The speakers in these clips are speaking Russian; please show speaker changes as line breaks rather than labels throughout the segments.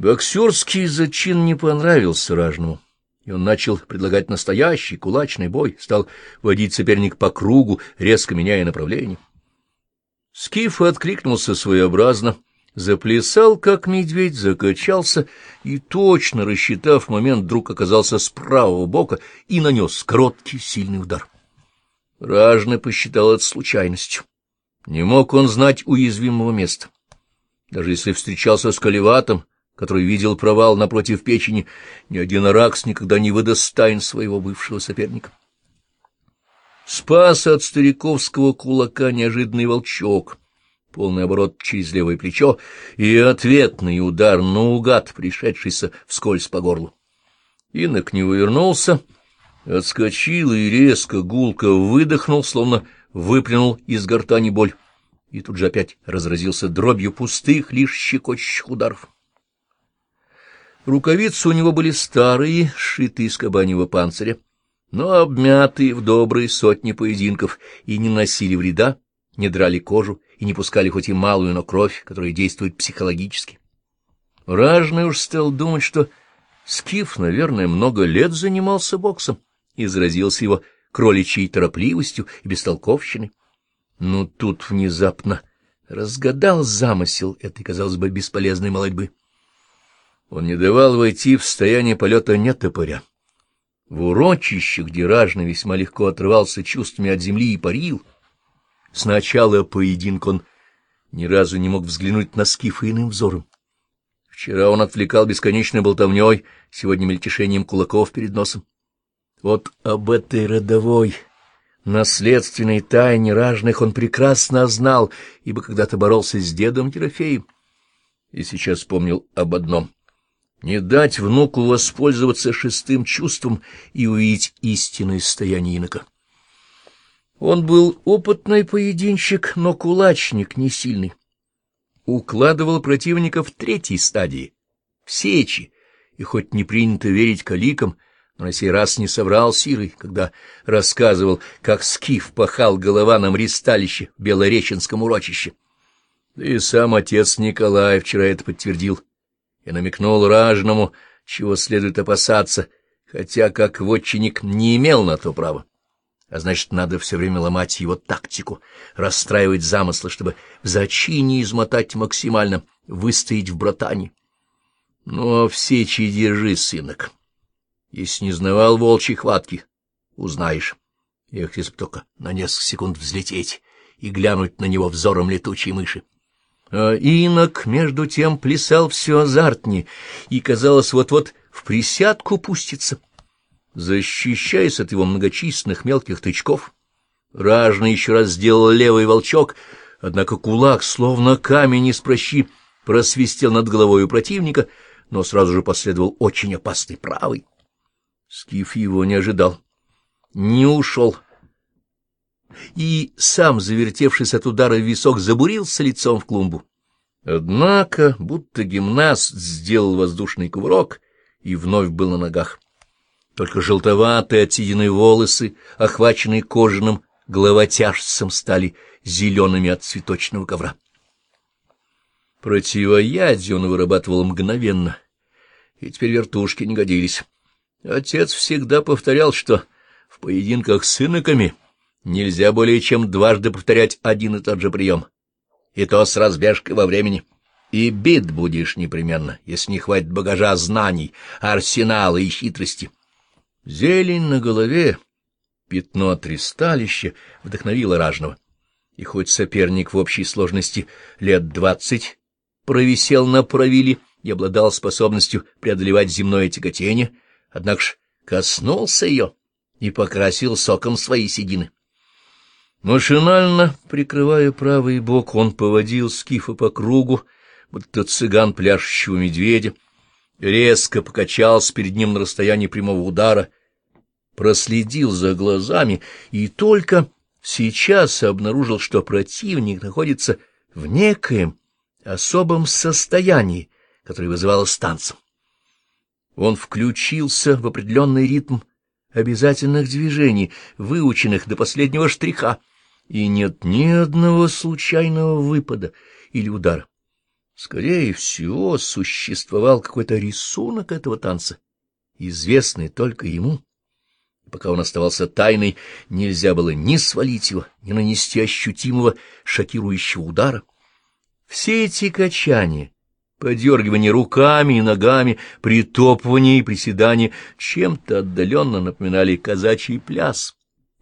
Боксерский зачин не понравился ражному, и он начал предлагать настоящий кулачный бой, стал водить соперник по кругу, резко меняя направление. Скиф откликнулся своеобразно, заплясал, как медведь, закачался и, точно рассчитав момент, вдруг оказался с правого бока и нанес короткий сильный удар. Ражный посчитал это случайностью. Не мог он знать уязвимого места. Даже если встречался с Каливатом, который видел провал напротив печени, ни один Аракс никогда не выдаст тайн своего бывшего соперника. Спас от стариковского кулака неожиданный волчок, полный оборот через левое плечо и ответный удар наугад, пришедшийся вскользь по горлу. Инок не вывернулся, отскочил и резко, гулко выдохнул, словно выплюнул из гортани боль, и тут же опять разразился дробью пустых, лишь щекочущих ударов. Рукавицы у него были старые, сшитые из кабаньего панциря, но обмятые в добрые сотни поединков и не носили вреда, не драли кожу и не пускали хоть и малую, но кровь, которая действует психологически. Ражный уж стал думать, что Скиф, наверное, много лет занимался боксом и заразился его кроличьей торопливостью и бестолковщиной. Но тут внезапно разгадал замысел этой, казалось бы, бесполезной молодьбы. Он не давал войти в состояние полета нетопыря. В урочище, где ражный весьма легко отрывался чувствами от земли и парил, с начала поединка он ни разу не мог взглянуть на скифа иным взором. Вчера он отвлекал бесконечной болтовней, сегодня мельтешением кулаков перед носом. Вот об этой родовой, наследственной тайне ражных он прекрасно знал, ибо когда-то боролся с дедом Ерофеем. И сейчас вспомнил об одном — не дать внуку воспользоваться шестым чувством и увидеть истинное состояние инока. Он был опытный поединщик, но кулачник не сильный. Укладывал противника в третьей стадии, в сечи, и хоть не принято верить каликам, но на сей раз не соврал Сирой, когда рассказывал, как скиф пахал голованом ристалище в Белореченском урочище. Да и сам отец Николай вчера это подтвердил и намекнул ражному, чего следует опасаться, хотя как вотчинник не имел на то права а значит, надо все время ломать его тактику, расстраивать замыслы, чтобы в зачине измотать максимально, выстоять в братане. Ну, а в сечи держи, сынок. Если не знавал волчьей хватки, узнаешь. Эх, если только на несколько секунд взлететь и глянуть на него взором летучей мыши. А инок, между тем, плясал все азартнее и, казалось, вот-вот в присядку пустится. Защищаясь от его многочисленных мелких тычков, ражный еще раз сделал левый волчок, однако кулак, словно камень из прощи, просвистел над головой у противника, но сразу же последовал очень опасный правый. Скиф его не ожидал, не ушел, и сам, завертевшись от удара в висок, забурился лицом в клумбу. Однако, будто гимнаст сделал воздушный кувырок и вновь был на ногах. Только желтоватые отсиденные волосы, охваченные кожаным головотяжцем, стали зелеными от цветочного ковра. Противоядие он вырабатывал мгновенно, и теперь вертушки не годились. Отец всегда повторял, что в поединках с иноками нельзя более чем дважды повторять один и тот же прием, и то с разбежкой во времени. И бит будешь непременно, если не хватит багажа знаний, арсенала и хитрости. Зелень на голове, пятно от ристалища вдохновило ражного. И хоть соперник в общей сложности лет двадцать провисел на правиле и обладал способностью преодолевать земное тяготение, однако ж коснулся ее и покрасил соком свои седины. Машинально, прикрывая правый бок, он поводил скифа по кругу, будто цыган пляшущего медведя, резко покачался перед ним на расстоянии прямого удара, проследил за глазами и только сейчас обнаружил, что противник находится в некоем особом состоянии, которое вызывалось танцем. Он включился в определенный ритм обязательных движений, выученных до последнего штриха, и нет ни одного случайного выпада или удара. Скорее всего, существовал какой-то рисунок этого танца, известный только ему. Пока он оставался тайной, нельзя было ни свалить его, ни нанести ощутимого шокирующего удара. Все эти качания, подергивание руками и ногами, притопывание и приседание чем-то отдаленно напоминали казачий пляс,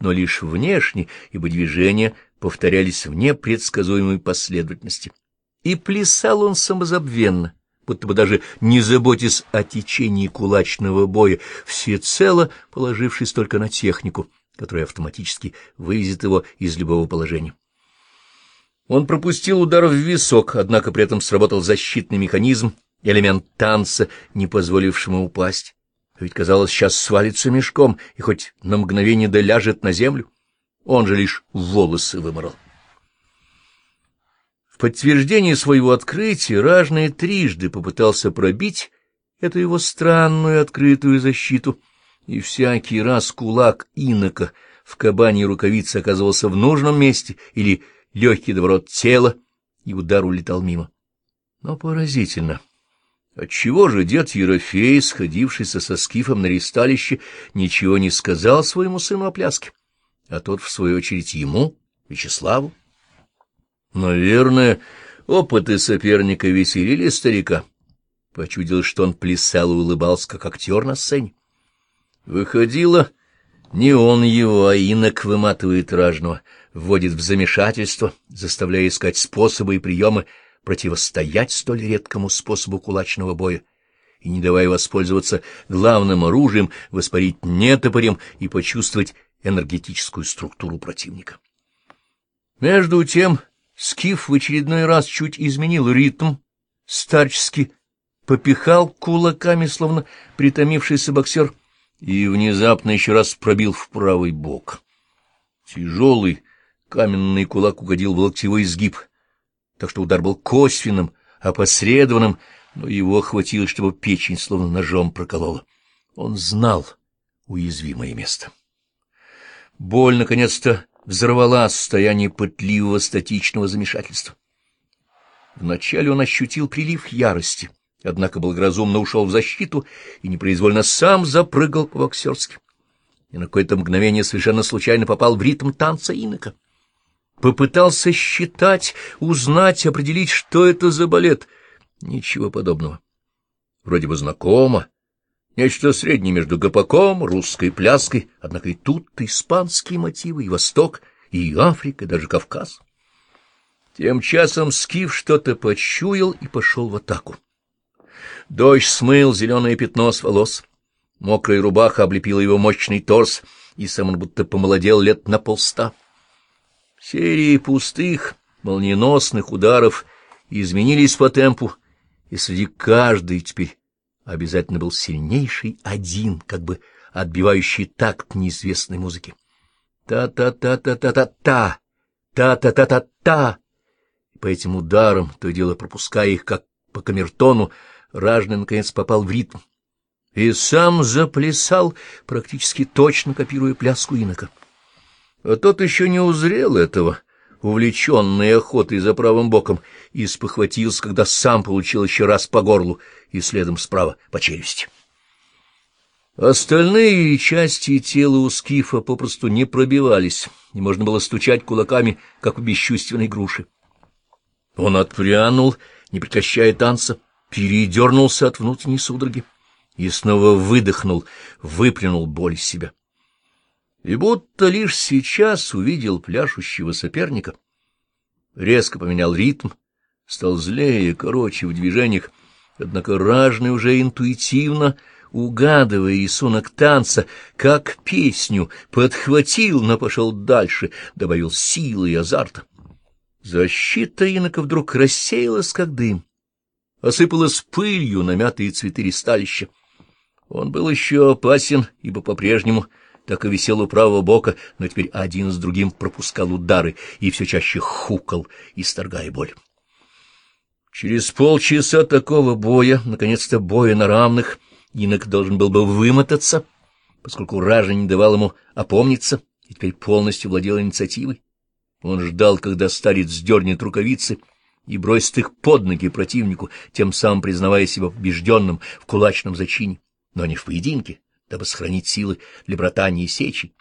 но лишь внешне, ибо движения повторялись в непредсказуемой последовательности. И плясал он самозабвенно, будто бы даже не заботясь о течении кулачного боя, всецело положившись только на технику, которая автоматически вывезет его из любого положения. Он пропустил удар в висок, однако при этом сработал защитный механизм, элемент танца, не позволивший ему Ведь, казалось, сейчас свалится мешком и хоть на мгновение да ляжет на землю. Он же лишь волосы выморал. В подтверждение своего открытия Ражный трижды попытался пробить эту его странную открытую защиту, и всякий раз кулак инока в кабане рукавице оказывался в нужном месте или легкий доворот тела, и удар улетал мимо. Но поразительно. Отчего же дед Ерофей, сходившийся со скифом на ристалище, ничего не сказал своему сыну о пляске, а тот, в свою очередь, ему, Вячеславу? Наверное, опыты соперника веселили старика. Почудил, что он плясал и улыбался, как актер на сцене. Выходило, не он его, а инок выматывает ражного, вводит в замешательство, заставляя искать способы и приемы противостоять столь редкому способу кулачного боя и не давая воспользоваться главным оружием, воспарить нетопорем и почувствовать энергетическую структуру противника. Между тем Скиф в очередной раз чуть изменил ритм, старчески попихал кулаками, словно притомившийся боксер, и внезапно еще раз пробил в правый бок. Тяжелый каменный кулак угодил в локтевой изгиб, так что удар был косвенным, опосредованным, но его хватило, чтобы печень словно ножом проколола. Он знал уязвимое место. Боль, наконец-то, взорвала состояние пытливого статичного замешательства. Вначале он ощутил прилив ярости, однако благоразумно ушел в защиту и непроизвольно сам запрыгал по-боксерски. И на какое-то мгновение совершенно случайно попал в ритм танца инока. Попытался считать, узнать, определить, что это за балет. Ничего подобного. Вроде бы знакомо, Нечто среднее между гопаком, русской пляской, однако и тут испанские мотивы, и Восток, и Африка, и даже Кавказ. Тем часом Скиф что-то почуял и пошел в атаку. Дождь смыл зеленое пятно с волос. Мокрая рубаха облепила его мощный торс, и сам он будто помолодел лет на полста. Серии пустых, молниеносных ударов изменились по темпу, и среди каждой теперь обязательно был сильнейший один, как бы отбивающий такт неизвестной музыки. Та-та-та-та-та-та-та, та-та-та-та-та. По этим ударам, то и дело пропуская их, как по камертону, ражный наконец попал в ритм. И сам заплясал, практически точно копируя пляску инока. А тот еще не узрел этого, увлеченный охотой за правым боком, и спохватился, когда сам получил еще раз по горлу и следом справа по челюсти. Остальные части тела у скифа попросту не пробивались, и можно было стучать кулаками, как у бесчувственной груши. Он отпрянул, не прекращая танца, передернулся от внутренней судороги и снова выдохнул, выплюнул боль из себя и будто лишь сейчас увидел пляшущего соперника. Резко поменял ритм, стал злее, короче в движениях, однако ражный уже интуитивно, угадывая рисунок танца, как песню, подхватил, но пошел дальше, добавил силы и азарта. Защита инока вдруг рассеялась, как дым, осыпалась пылью на мятые цветы ристалища. Он был еще опасен, ибо по-прежнему так и висел у правого бока, но теперь один с другим пропускал удары и все чаще хукал, исторгая боль. Через полчаса такого боя, наконец-то боя на равных, инок должен был бы вымотаться, поскольку Ража не давал ему опомниться и теперь полностью владел инициативой. Он ждал, когда старец сдернет рукавицы и бросит их под ноги противнику, тем самым признавая себя побежденным в кулачном зачине, но не в поединке, дабы сохранить силы для братания и сечи.